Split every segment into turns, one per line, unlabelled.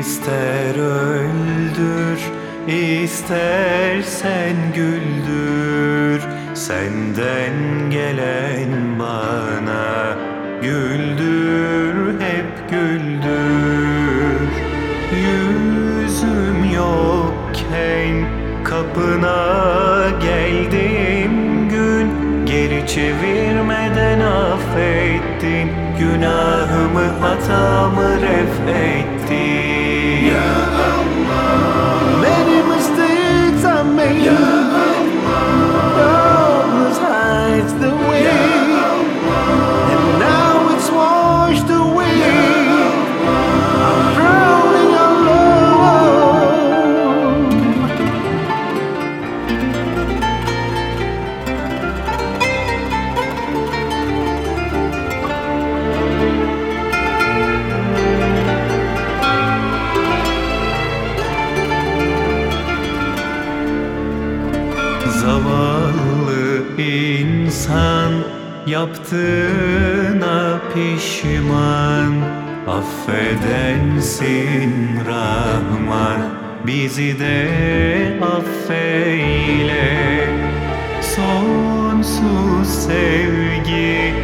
İster öldür, istersen güldür. Senden gelen bana güldür, hep güldür. Yüzüm yokken kapına geldim gün. Geri çevirmeden affettin. Günahımı hatamı ref ettin Zavallı insan yaptığına pişman. Affedensin Rahman bizi de affeyle. Sonsuz sevgi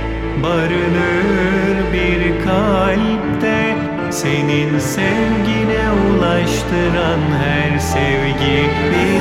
barınır bir kalpte. Senin sevgine ulaştıran her sevgi lütfeyle